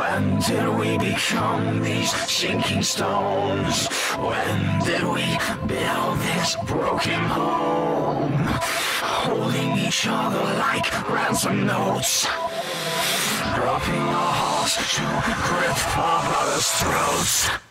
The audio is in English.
When did we become these sinking stones? When did we build this broken home? Holding each other like ransom notes. Dropping our hearts to grip our brothers' throats.